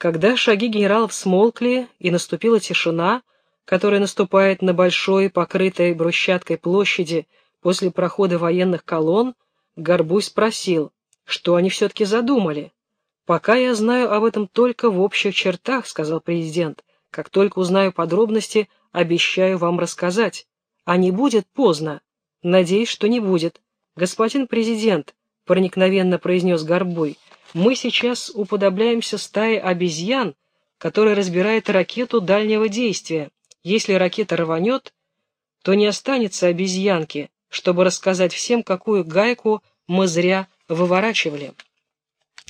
Когда шаги генералов смолкли и наступила тишина, которая наступает на большой, покрытой брусчаткой площади после прохода военных колонн, Горбуй спросил, что они все-таки задумали. «Пока я знаю об этом только в общих чертах», — сказал президент. «Как только узнаю подробности, обещаю вам рассказать. А не будет поздно. Надеюсь, что не будет. Господин президент», — проникновенно произнес Горбуй, — мы сейчас уподобляемся стае обезьян, которая разбирает ракету дальнего действия. Если ракета рванет, то не останется обезьянки, чтобы рассказать всем, какую гайку мы зря выворачивали.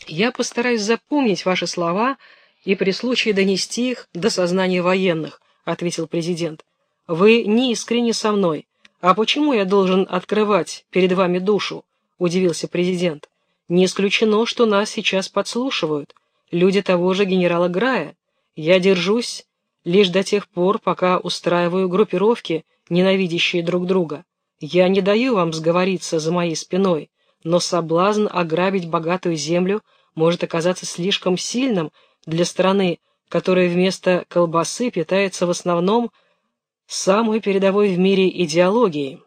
Я постараюсь запомнить ваши слова и при случае донести их до сознания военных, ответил президент. Вы не искренне со мной. А почему я должен открывать перед вами душу? удивился президент. Не исключено, что нас сейчас подслушивают. Люди того же генерала Грая. Я держусь лишь до тех пор, пока устраиваю группировки, ненавидящие друг друга. Я не даю вам сговориться за моей спиной, но соблазн ограбить богатую землю может оказаться слишком сильным для страны, которая вместо колбасы питается в основном самой передовой в мире идеологией.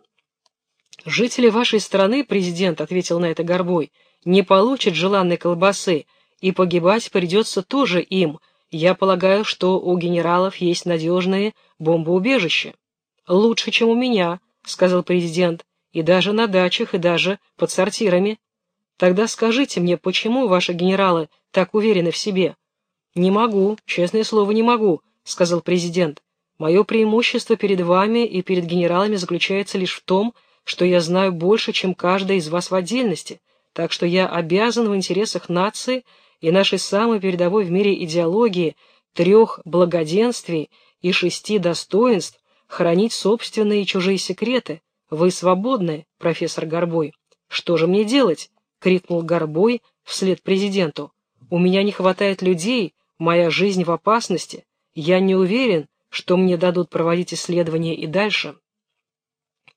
«Жители вашей страны, президент, — ответил на это Горбой, — не получат желанной колбасы, и погибать придется тоже им. Я полагаю, что у генералов есть надежные бомбоубежища. Лучше, чем у меня, — сказал президент, — и даже на дачах, и даже под сортирами. Тогда скажите мне, почему ваши генералы так уверены в себе? Не могу, честное слово, не могу, — сказал президент. Мое преимущество перед вами и перед генералами заключается лишь в том, что я знаю больше, чем каждый из вас в отдельности — так что я обязан в интересах нации и нашей самой передовой в мире идеологии трех благоденствий и шести достоинств хранить собственные и чужие секреты. Вы свободны, профессор Горбой. Что же мне делать? — крикнул Горбой вслед президенту. У меня не хватает людей, моя жизнь в опасности. Я не уверен, что мне дадут проводить исследования и дальше.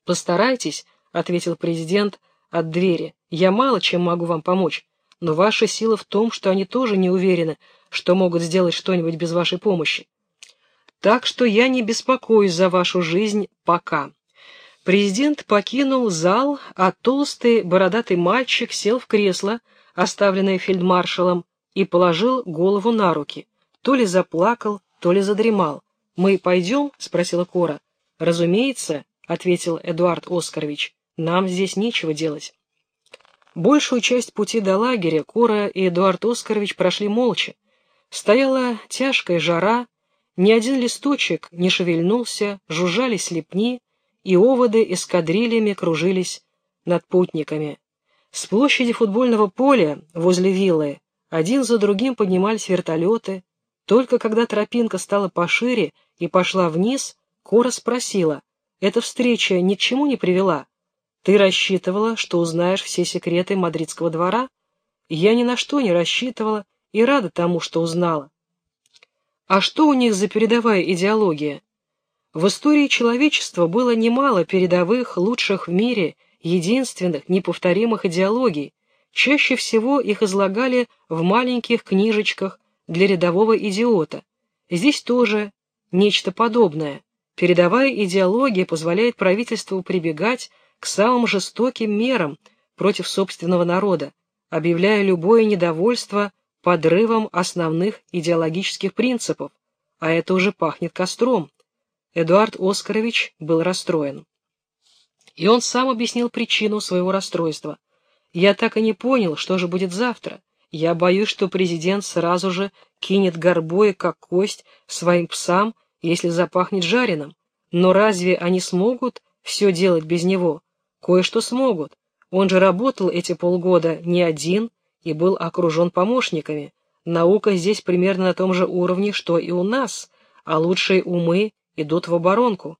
Постарайтесь, — ответил президент от двери. Я мало чем могу вам помочь, но ваша сила в том, что они тоже не уверены, что могут сделать что-нибудь без вашей помощи. Так что я не беспокоюсь за вашу жизнь пока. Президент покинул зал, а толстый бородатый мальчик сел в кресло, оставленное фельдмаршалом, и положил голову на руки. То ли заплакал, то ли задремал. «Мы пойдем?» — спросила Кора. «Разумеется», — ответил Эдуард Оскарович. «Нам здесь нечего делать». Большую часть пути до лагеря Кора и Эдуард Оскарович прошли молча. Стояла тяжкая жара, ни один листочек не шевельнулся, жужжали слепни, и оводы эскадрильями кружились над путниками. С площади футбольного поля возле виллы один за другим поднимались вертолеты. Только когда тропинка стала пошире и пошла вниз, Кора спросила, «Эта встреча ни к чему не привела?» Ты рассчитывала, что узнаешь все секреты мадридского двора? Я ни на что не рассчитывала и рада тому, что узнала. А что у них за передовая идеология? В истории человечества было немало передовых, лучших в мире, единственных, неповторимых идеологий. Чаще всего их излагали в маленьких книжечках для рядового идиота. Здесь тоже нечто подобное. Передовая идеология позволяет правительству прибегать к самым жестоким мерам против собственного народа, объявляя любое недовольство подрывом основных идеологических принципов, а это уже пахнет костром. Эдуард Оскарович был расстроен. И он сам объяснил причину своего расстройства. «Я так и не понял, что же будет завтра. Я боюсь, что президент сразу же кинет горбоя, как кость, своим псам, если запахнет жареным. Но разве они смогут все делать без него? Кое-что смогут. Он же работал эти полгода не один и был окружен помощниками. Наука здесь примерно на том же уровне, что и у нас, а лучшие умы идут в оборонку.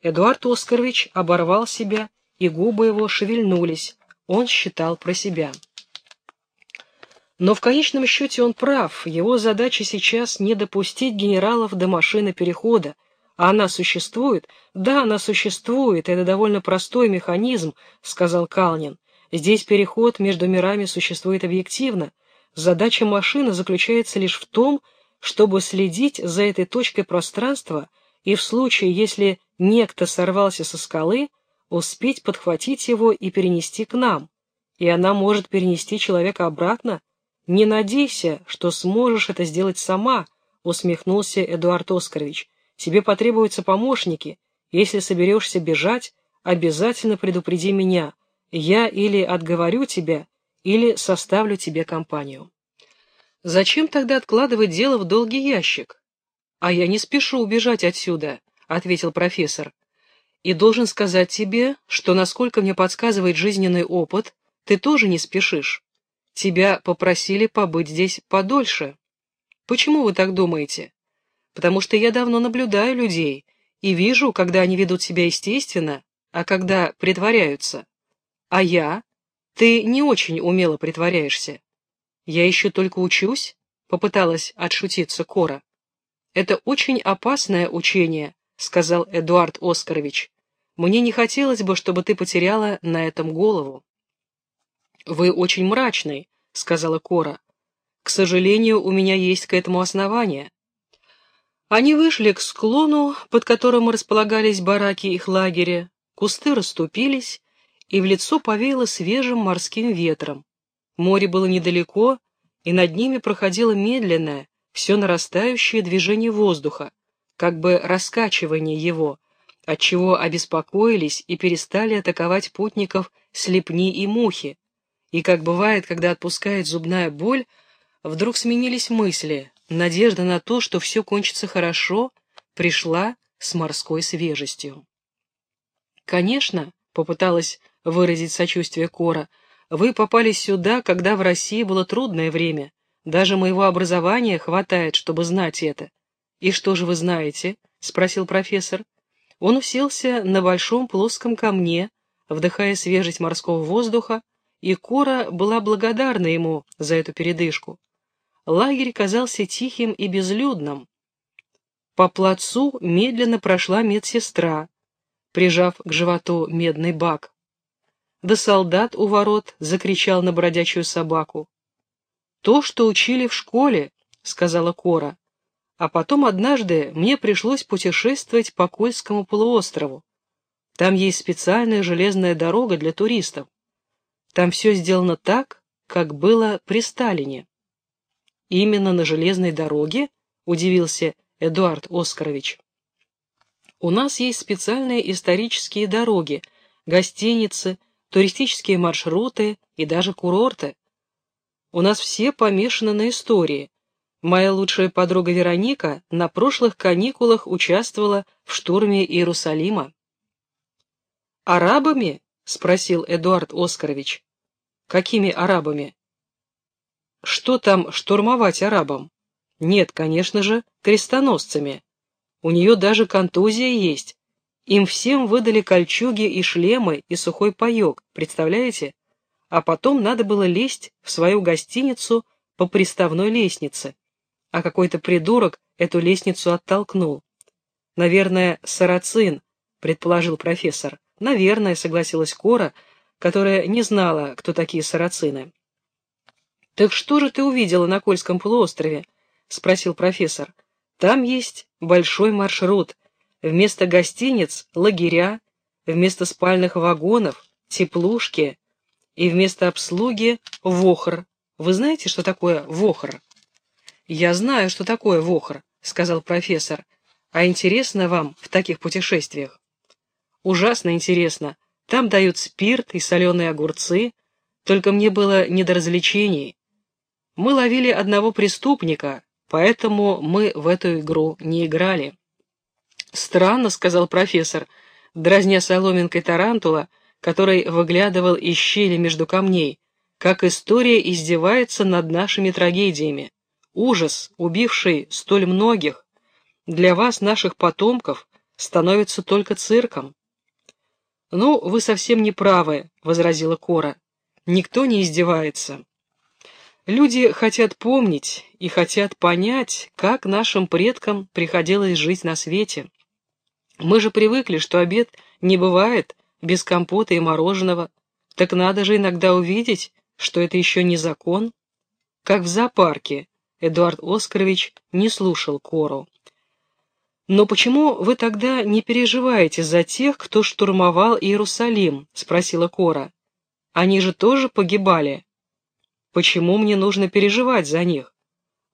Эдуард Оскарович оборвал себя, и губы его шевельнулись. Он считал про себя. Но в конечном счете он прав. Его задача сейчас не допустить генералов до машины перехода, она существует? Да, она существует, это довольно простой механизм, сказал Калнин. Здесь переход между мирами существует объективно. Задача машины заключается лишь в том, чтобы следить за этой точкой пространства и в случае, если некто сорвался со скалы, успеть подхватить его и перенести к нам, и она может перенести человека обратно? Не надейся, что сможешь это сделать сама, усмехнулся Эдуард Оскарович. Тебе потребуются помощники. Если соберешься бежать, обязательно предупреди меня. Я или отговорю тебя, или составлю тебе компанию. Зачем тогда откладывать дело в долгий ящик? А я не спешу убежать отсюда, ответил профессор. И должен сказать тебе, что, насколько мне подсказывает жизненный опыт, ты тоже не спешишь. Тебя попросили побыть здесь подольше. Почему вы так думаете? Потому что я давно наблюдаю людей и вижу, когда они ведут себя естественно, а когда притворяются. А я? Ты не очень умело притворяешься. Я еще только учусь, попыталась отшутиться Кора. Это очень опасное учение, сказал Эдуард Оскарович. Мне не хотелось бы, чтобы ты потеряла на этом голову. «Вы очень мрачный», — сказала Кора. «К сожалению, у меня есть к этому основание». Они вышли к склону, под которым располагались бараки их лагеря, кусты расступились, и в лицо повеяло свежим морским ветром. Море было недалеко, и над ними проходило медленное, все нарастающее движение воздуха, как бы раскачивание его, отчего обеспокоились и перестали атаковать путников слепни и мухи, и, как бывает, когда отпускает зубная боль, вдруг сменились мысли, надежда на то, что все кончится хорошо, пришла с морской свежестью. «Конечно», — попыталась выразить сочувствие Кора, — «вы попали сюда, когда в России было трудное время. Даже моего образования хватает, чтобы знать это». «И что же вы знаете?» — спросил профессор. Он уселся на большом плоском камне, вдыхая свежесть морского воздуха, и Кора была благодарна ему за эту передышку. Лагерь казался тихим и безлюдным. По плацу медленно прошла медсестра, прижав к животу медный бак. Да солдат у ворот закричал на бродячую собаку. «То, что учили в школе», — сказала Кора. А потом однажды мне пришлось путешествовать по Кольскому полуострову. Там есть специальная железная дорога для туристов. Там все сделано так, как было при Сталине. Именно на железной дороге, удивился Эдуард Оскарович. У нас есть специальные исторические дороги, гостиницы, туристические маршруты и даже курорты. У нас все помешаны на истории. Моя лучшая подруга Вероника на прошлых каникулах участвовала в штурме Иерусалима. «Арабами?» — спросил Эдуард Оскарович. Какими арабами? Что там штурмовать арабам? Нет, конечно же, крестоносцами. У нее даже контузия есть. Им всем выдали кольчуги и шлемы и сухой паек, представляете? А потом надо было лезть в свою гостиницу по приставной лестнице. А какой-то придурок эту лестницу оттолкнул. Наверное, сарацин, предположил профессор. Наверное, согласилась Кора, — которая не знала, кто такие сарацины. «Так что же ты увидела на Кольском полуострове?» — спросил профессор. «Там есть большой маршрут. Вместо гостиниц — лагеря, вместо спальных вагонов — теплушки, и вместо обслуги — вохр. Вы знаете, что такое вохр?» «Я знаю, что такое вохр», — сказал профессор. «А интересно вам в таких путешествиях?» «Ужасно интересно», там дают спирт и соленые огурцы, только мне было не до развлечений. Мы ловили одного преступника, поэтому мы в эту игру не играли. «Странно», — сказал профессор, дразня соломинкой тарантула, который выглядывал из щели между камней, как история издевается над нашими трагедиями. Ужас, убивший столь многих, для вас, наших потомков, становится только цирком. «Ну, вы совсем не правы», — возразила Кора. «Никто не издевается. Люди хотят помнить и хотят понять, как нашим предкам приходилось жить на свете. Мы же привыкли, что обед не бывает без компота и мороженого. Так надо же иногда увидеть, что это еще не закон. Как в зоопарке. Эдуард Оскарович не слушал Кору. «Но почему вы тогда не переживаете за тех, кто штурмовал Иерусалим?» — спросила Кора. «Они же тоже погибали. Почему мне нужно переживать за них?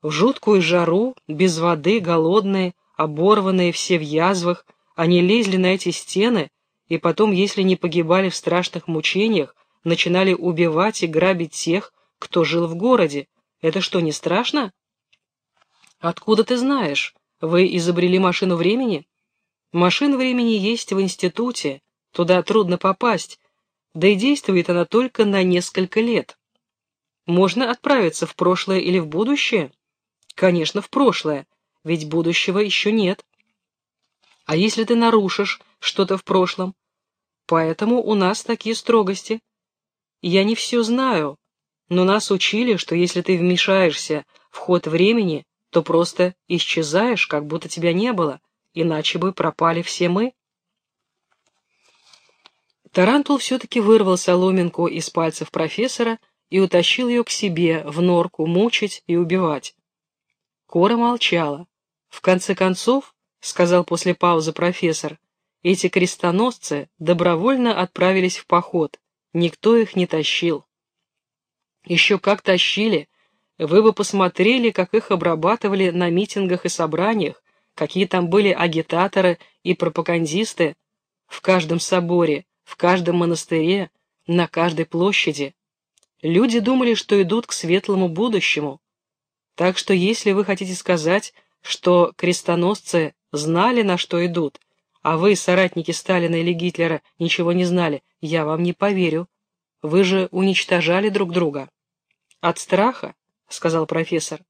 В жуткую жару, без воды, голодные, оборванные, все в язвах, они лезли на эти стены, и потом, если не погибали в страшных мучениях, начинали убивать и грабить тех, кто жил в городе. Это что, не страшно? Откуда ты знаешь? Вы изобрели машину времени? Машина времени есть в институте, туда трудно попасть, да и действует она только на несколько лет. Можно отправиться в прошлое или в будущее? Конечно, в прошлое, ведь будущего еще нет. А если ты нарушишь что-то в прошлом? Поэтому у нас такие строгости. Я не все знаю, но нас учили, что если ты вмешаешься в ход времени, то просто исчезаешь, как будто тебя не было, иначе бы пропали все мы. Тарантул все-таки вырвал соломинку из пальцев профессора и утащил ее к себе, в норку, мучить и убивать. Кора молчала. В конце концов, — сказал после паузы профессор, — эти крестоносцы добровольно отправились в поход, никто их не тащил. Еще как тащили, вы бы посмотрели, как их обрабатывали на митингах и собраниях, какие там были агитаторы и пропагандисты в каждом соборе, в каждом монастыре, на каждой площади. Люди думали, что идут к светлому будущему. Так что если вы хотите сказать, что крестоносцы знали, на что идут, а вы, соратники Сталина или Гитлера, ничего не знали, я вам не поверю. Вы же уничтожали друг друга. От страха? — сказал профессор.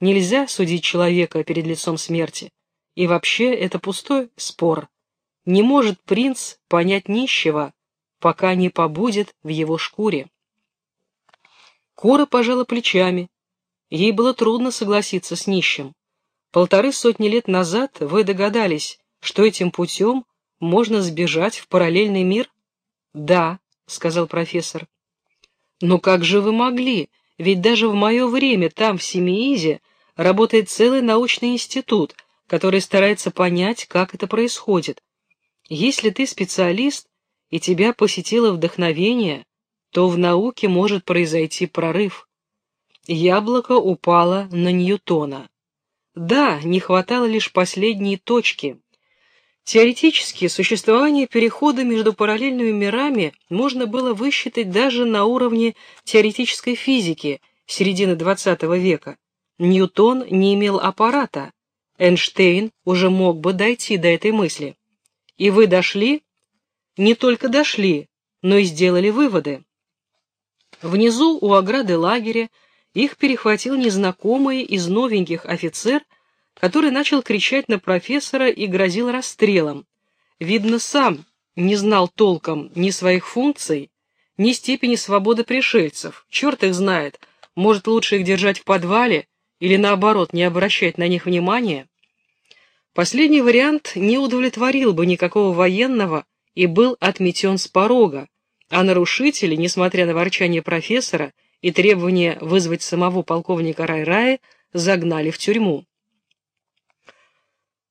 «Нельзя судить человека перед лицом смерти. И вообще это пустой спор. Не может принц понять нищего, пока не побудет в его шкуре». Кора пожала плечами. Ей было трудно согласиться с нищим. Полторы сотни лет назад вы догадались, что этим путем можно сбежать в параллельный мир? Да, сказал профессор. Но как же вы могли? Ведь даже в мое время там, в Семиизе, работает целый научный институт, который старается понять, как это происходит. Если ты специалист, и тебя посетило вдохновение, то в науке может произойти прорыв. Яблоко упало на Ньютона. Да, не хватало лишь последней точки, Теоретически существование перехода между параллельными мирами можно было высчитать даже на уровне теоретической физики середины XX века. Ньютон не имел аппарата. Эйнштейн уже мог бы дойти до этой мысли. И вы дошли? Не только дошли, но и сделали выводы. Внизу у ограды лагеря их перехватил незнакомый из новеньких офицер – который начал кричать на профессора и грозил расстрелом. Видно, сам не знал толком ни своих функций, ни степени свободы пришельцев. Черт их знает, может лучше их держать в подвале или наоборот не обращать на них внимания. Последний вариант не удовлетворил бы никакого военного и был отметен с порога, а нарушители, несмотря на ворчание профессора и требование вызвать самого полковника Райрая, загнали в тюрьму.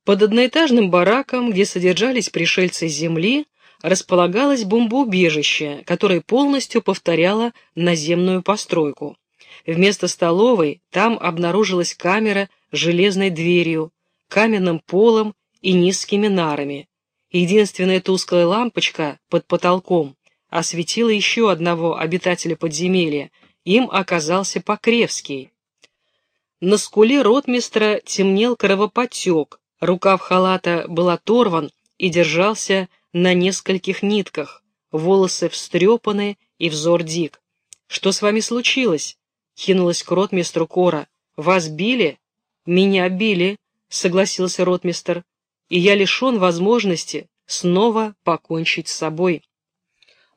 Под одноэтажным бараком, где содержались пришельцы земли, располагалось бомбоубежище, которое полностью повторяло наземную постройку. Вместо столовой там обнаружилась камера железной дверью, каменным полом и низкими нарами. Единственная тусклая лампочка под потолком осветила еще одного обитателя подземелья, им оказался Покревский. На скуле ротмистра темнел кровопотек, Рукав халата был оторван и держался на нескольких нитках, волосы встрепаны и взор дик. «Что с вами случилось?» — кинулась к ротмистру Кора. «Вас били?» «Меня били», — согласился ротмистр, «и я лишен возможности снова покончить с собой».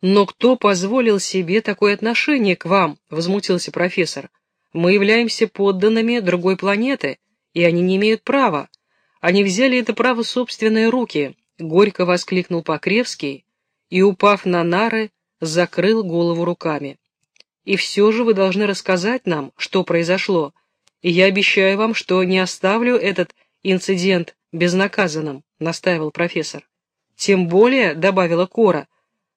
«Но кто позволил себе такое отношение к вам?» — возмутился профессор. «Мы являемся подданными другой планеты, и они не имеют права. Они взяли это право в собственные руки, горько воскликнул Покревский и, упав на нары, закрыл голову руками. И все же вы должны рассказать нам, что произошло, И я обещаю вам, что не оставлю этот инцидент безнаказанным, настаивал профессор. Тем более, добавила Кора,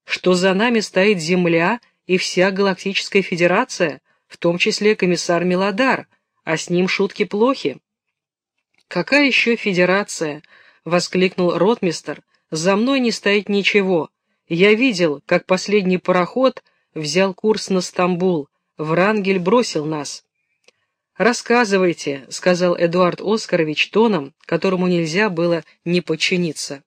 что за нами стоит Земля и вся Галактическая Федерация, в том числе комиссар Милодар, а с ним шутки плохи. «Какая еще Федерация?» — воскликнул ротмистер. «За мной не стоит ничего. Я видел, как последний пароход взял курс на Стамбул. Врангель бросил нас». «Рассказывайте», — сказал Эдуард Оскарович тоном, которому нельзя было не подчиниться.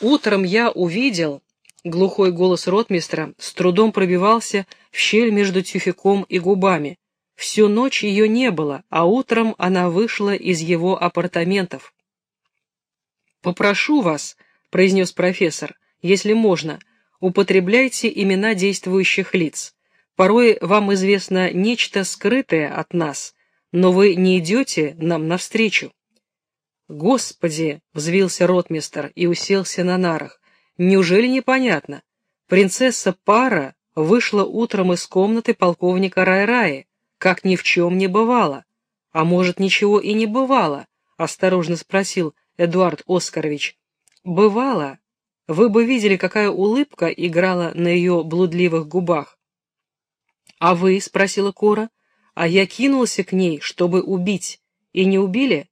«Утром я увидел...» Глухой голос ротмистра с трудом пробивался в щель между тюфяком и губами. Всю ночь ее не было, а утром она вышла из его апартаментов. «Попрошу вас», — произнес профессор, — «если можно, употребляйте имена действующих лиц. Порой вам известно нечто скрытое от нас, но вы не идете нам навстречу». «Господи!» — взвился ротмистер и уселся на нарах. «Неужели непонятно? Принцесса Пара вышла утром из комнаты полковника Рай-Раи как ни в чем не бывало. А может, ничего и не бывало? Осторожно спросил Эдуард Оскарович. Бывало. Вы бы видели, какая улыбка играла на ее блудливых губах. А вы? спросила Кора. А я кинулся к ней, чтобы убить. И не убили?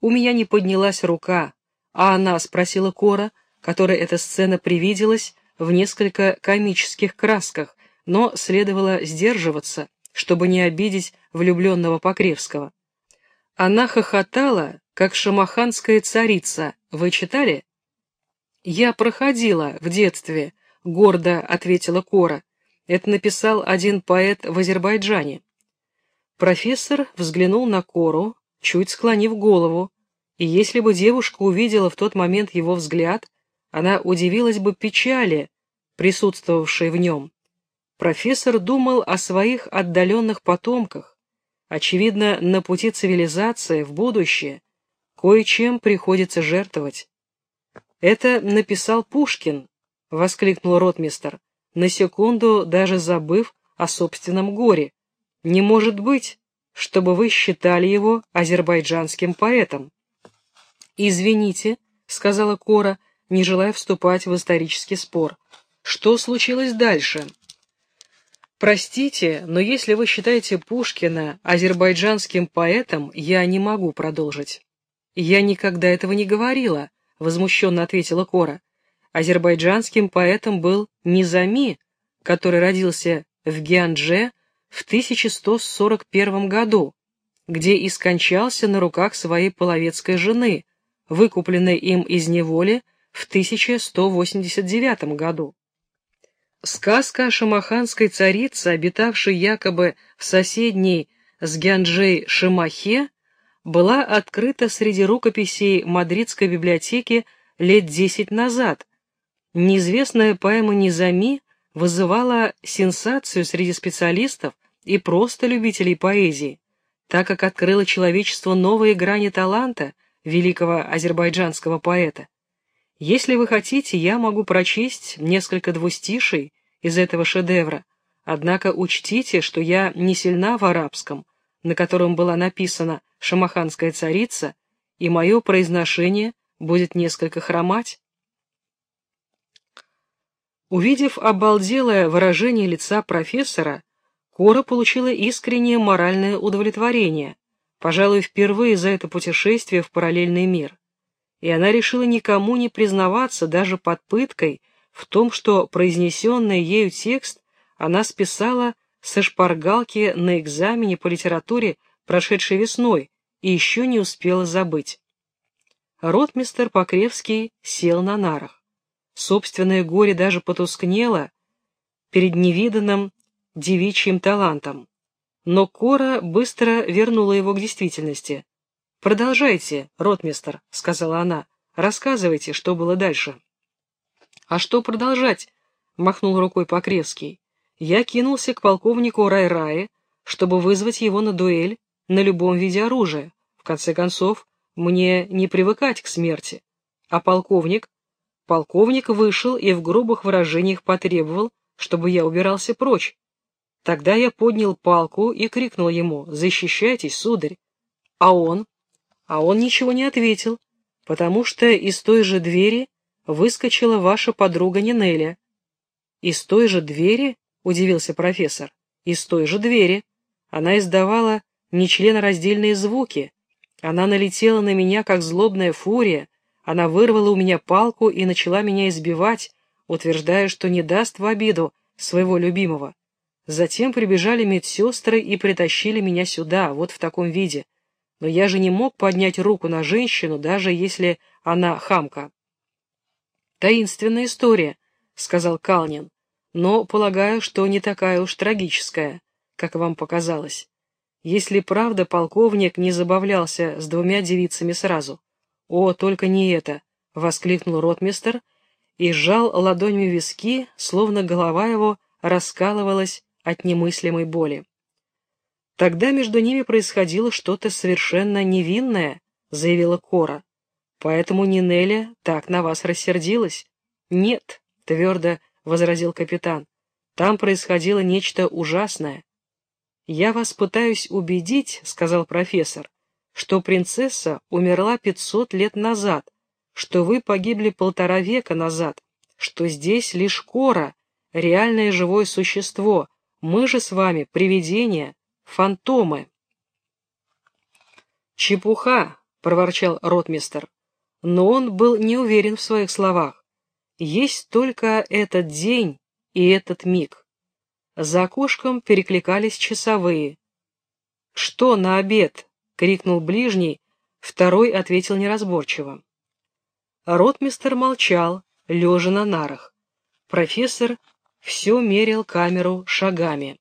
У меня не поднялась рука. А она, спросила Кора, которой эта сцена привиделась в несколько комических красках, но следовало сдерживаться, чтобы не обидеть влюбленного Покревского. Она хохотала, как шамаханская царица. Вы читали? Я проходила в детстве, гордо ответила Кора. Это написал один поэт в Азербайджане. Профессор взглянул на Кору, чуть склонив голову, и если бы девушка увидела в тот момент его взгляд, она удивилась бы печали, присутствовавшей в нем. Профессор думал о своих отдаленных потомках. Очевидно, на пути цивилизации в будущее кое-чем приходится жертвовать. «Это написал Пушкин», — воскликнул ротмистер, на секунду даже забыв о собственном горе. «Не может быть, чтобы вы считали его азербайджанским поэтом». «Извините», — сказала Кора, не желая вступать в исторический спор. «Что случилось дальше?» Простите, но если вы считаете Пушкина азербайджанским поэтом, я не могу продолжить. Я никогда этого не говорила, возмущенно ответила Кора. Азербайджанским поэтом был Низами, который родился в Гиандже в 1141 году, где и скончался на руках своей половецкой жены, выкупленной им из неволи в 1189 году. Сказка о шамаханской царице, обитавшей якобы в соседней с Гянджей Шамахе, была открыта среди рукописей Мадридской библиотеки лет десять назад. Неизвестная поэма Низами вызывала сенсацию среди специалистов и просто любителей поэзии, так как открыла человечеству новые грани таланта великого азербайджанского поэта. Если вы хотите, я могу прочесть несколько двустишей из этого шедевра, однако учтите, что я не сильна в арабском, на котором была написана «Шамаханская царица», и мое произношение будет несколько хромать. Увидев обалделое выражение лица профессора, Кора получила искреннее моральное удовлетворение, пожалуй, впервые за это путешествие в параллельный мир и она решила никому не признаваться даже под пыткой в том, что произнесенный ею текст она списала со шпаргалки на экзамене по литературе, прошедшей весной, и еще не успела забыть. Ротмистер Покревский сел на нарах. Собственное горе даже потускнело перед невиданным девичьим талантом. Но Кора быстро вернула его к действительности. «Продолжайте, ротмистер», — сказала она. «Рассказывайте, что было дальше». «А что продолжать?» — махнул рукой Покревский. «Я кинулся к полковнику Рай-Рае, чтобы вызвать его на дуэль на любом виде оружия. В конце концов, мне не привыкать к смерти. А полковник? Полковник вышел и в грубых выражениях потребовал, чтобы я убирался прочь. Тогда я поднял палку и крикнул ему «Защищайтесь, сударь!» А он? А он ничего не ответил, потому что из той же двери выскочила ваша подруга Нинеля. «Из той же двери?» — удивился профессор. «Из той же двери. Она издавала нечленораздельные звуки. Она налетела на меня, как злобная фурия. Она вырвала у меня палку и начала меня избивать, утверждая, что не даст в обиду своего любимого. Затем прибежали медсестры и притащили меня сюда, вот в таком виде. Но я же не мог поднять руку на женщину, даже если она хамка. «Таинственная история», — сказал Калнин, «но полагаю, что не такая уж трагическая, как вам показалось. Если правда, полковник не забавлялся с двумя девицами сразу. «О, только не это!» — воскликнул ротмистер и сжал ладонями виски, словно голова его раскалывалась от немыслимой боли. Тогда между ними происходило что-то совершенно невинное, заявила Кора. Поэтому Нинеля так на вас рассердилась. Нет, твердо возразил капитан. Там происходило нечто ужасное. Я вас пытаюсь убедить, сказал профессор, что принцесса умерла пятьсот лет назад, что вы погибли полтора века назад, что здесь лишь Кора, реальное живое существо, мы же с вами привидения, фантомы. «Чепуха!» — проворчал ротмистер. Но он был не уверен в своих словах. Есть только этот день и этот миг. За окошком перекликались часовые. «Что на обед?» — крикнул ближний, второй ответил неразборчиво. Ротмистер молчал, лежа на нарах. Профессор все мерил камеру шагами.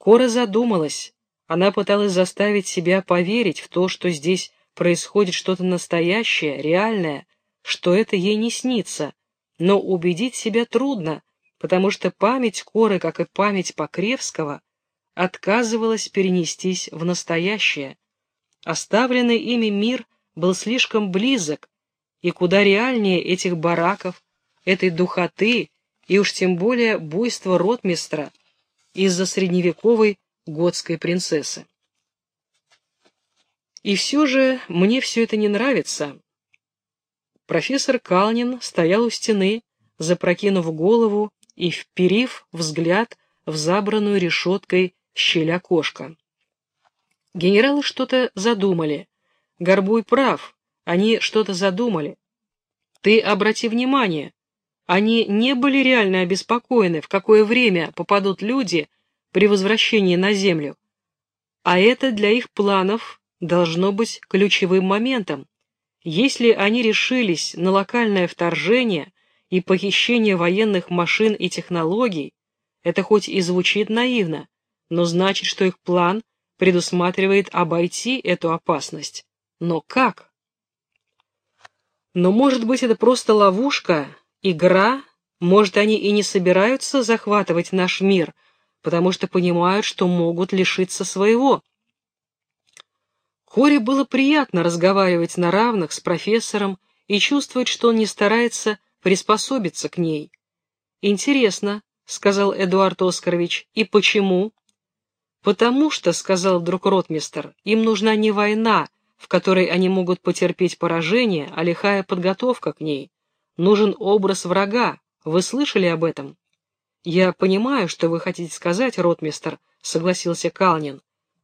Кора задумалась. Она пыталась заставить себя поверить в то, что здесь происходит что-то настоящее, реальное, что это ей не снится. Но убедить себя трудно, потому что память Коры, как и память Покревского, отказывалась перенестись в настоящее. Оставленный ими мир был слишком близок, и куда реальнее этих бараков, этой духоты и уж тем более буйства ротмистра из-за средневековой готской принцессы. И все же мне все это не нравится. Профессор Калнин стоял у стены, запрокинув голову и вперив взгляд в забранную решеткой щель окошка. Генералы что-то задумали. Горбуй прав, они что-то задумали. Ты обрати внимание, они не были реально обеспокоены, в какое время попадут люди при возвращении на Землю. А это для их планов должно быть ключевым моментом. Если они решились на локальное вторжение и похищение военных машин и технологий, это хоть и звучит наивно, но значит, что их план предусматривает обойти эту опасность. Но как? Но может быть это просто ловушка, игра, может они и не собираются захватывать наш мир, потому что понимают, что могут лишиться своего. Коре было приятно разговаривать на равных с профессором и чувствовать, что он не старается приспособиться к ней. «Интересно», — сказал Эдуард Оскарович, — «и почему?» «Потому что, — сказал вдруг ротмистер, — им нужна не война, в которой они могут потерпеть поражение, а лихая подготовка к ней. Нужен образ врага. Вы слышали об этом?» «Я понимаю, что вы хотите сказать, ротмистер», — согласился Калнин.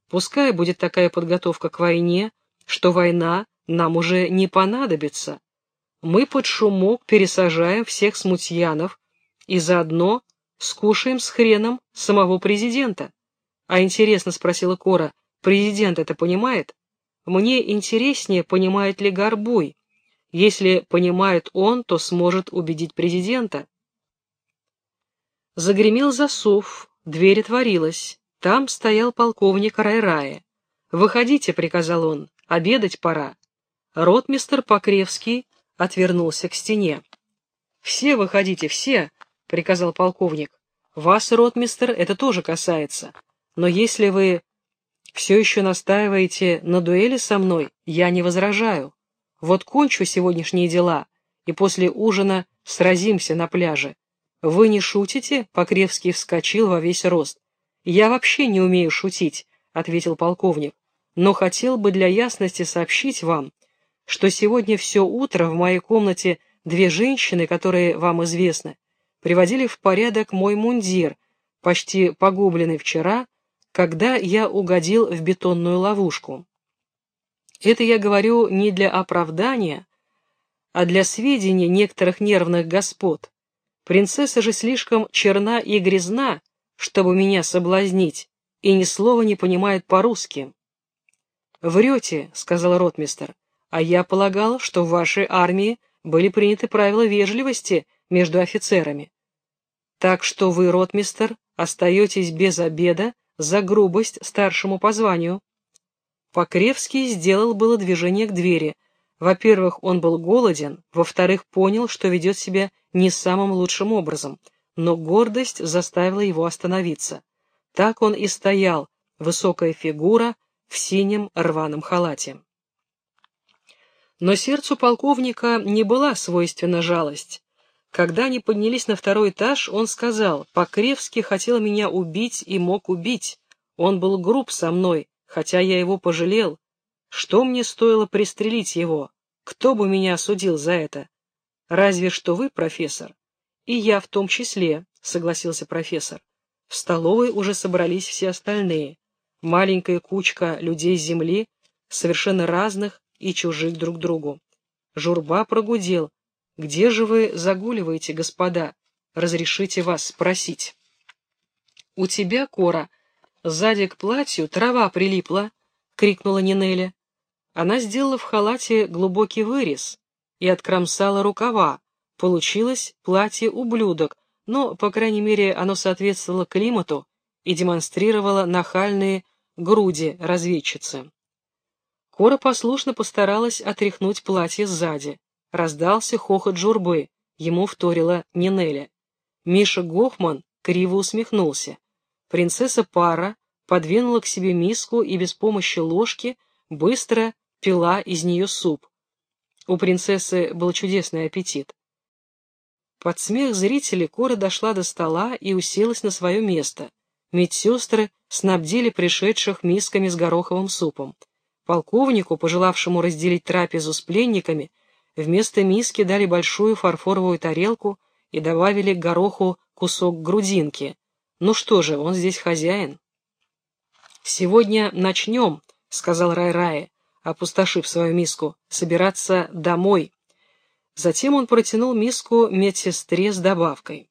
«Пускай будет такая подготовка к войне, что война нам уже не понадобится. Мы под шумок пересажаем всех смутьянов и заодно скушаем с хреном самого президента». «А интересно», — спросила Кора, — «президент это понимает?» «Мне интереснее, понимает ли Горбуй. Если понимает он, то сможет убедить президента». Загремел засов, дверь отворилась. Там стоял полковник Райрая. «Выходите», — приказал он, — «обедать пора». Ротмистер Покревский отвернулся к стене. «Все выходите, все», — приказал полковник. «Вас, ротмистер, это тоже касается. Но если вы все еще настаиваете на дуэли со мной, я не возражаю. Вот кончу сегодняшние дела, и после ужина сразимся на пляже. Вы не шутите? Покревский вскочил во весь рост. «Я вообще не умею шутить», — ответил полковник, «но хотел бы для ясности сообщить вам, что сегодня все утро в моей комнате две женщины, которые вам известны, приводили в порядок мой мундир, почти погубленный вчера, когда я угодил в бетонную ловушку. Это я говорю не для оправдания, а для сведения некоторых нервных господ. Принцесса же слишком черна и грязна, чтобы меня соблазнить, и ни слова не понимает по-русски. «Врете», — сказал ротмистер, — «а я полагал, что в вашей армии были приняты правила вежливости между офицерами. Так что вы, ротмистер, остаетесь без обеда за грубость старшему по званию». Покревский сделал было движение к двери. Во-первых, он был голоден, во-вторых, понял, что ведет себя не самым лучшим образом, но гордость заставила его остановиться. Так он и стоял, высокая фигура в синем рваном халате. Но сердцу полковника не была свойственна жалость. Когда они поднялись на второй этаж, он сказал, «Покревский хотел меня убить и мог убить. Он был груб со мной, хотя я его пожалел. Что мне стоило пристрелить его? Кто бы меня осудил за это? Разве что вы, профессор. И я в том числе, согласился профессор. В столовой уже собрались все остальные. Маленькая кучка людей с земли, совершенно разных и чужих друг другу. Журба прогудел. «Где же вы загуливаете, господа? Разрешите вас спросить». «У тебя, Кора, Сзади к платью трава прилипла, — крикнула Нинеля. Она сделала в халате глубокий вырез и откромсала рукава. Получилось платье-ублюдок, но, по крайней мере, оно соответствовало климату и демонстрировало нахальные груди разведчицы. Кора послушно постаралась отряхнуть платье сзади. Раздался хохот журбы, ему вторила Нинеля. Миша Гофман криво усмехнулся. Принцесса Пара подвинула к себе миску и без помощи ложки быстро пила из нее суп. У принцессы был чудесный аппетит. Под смех зрителей Кора дошла до стола и уселась на свое место. Медсестры снабдили пришедших мисками с гороховым супом. Полковнику, пожелавшему разделить трапезу с пленниками, вместо миски дали большую фарфоровую тарелку и добавили к гороху кусок грудинки, ну что же, он здесь хозяин. «Сегодня начнем», — сказал Рай-Рае, опустошив свою миску, — «собираться домой». Затем он протянул миску медсестре с добавкой.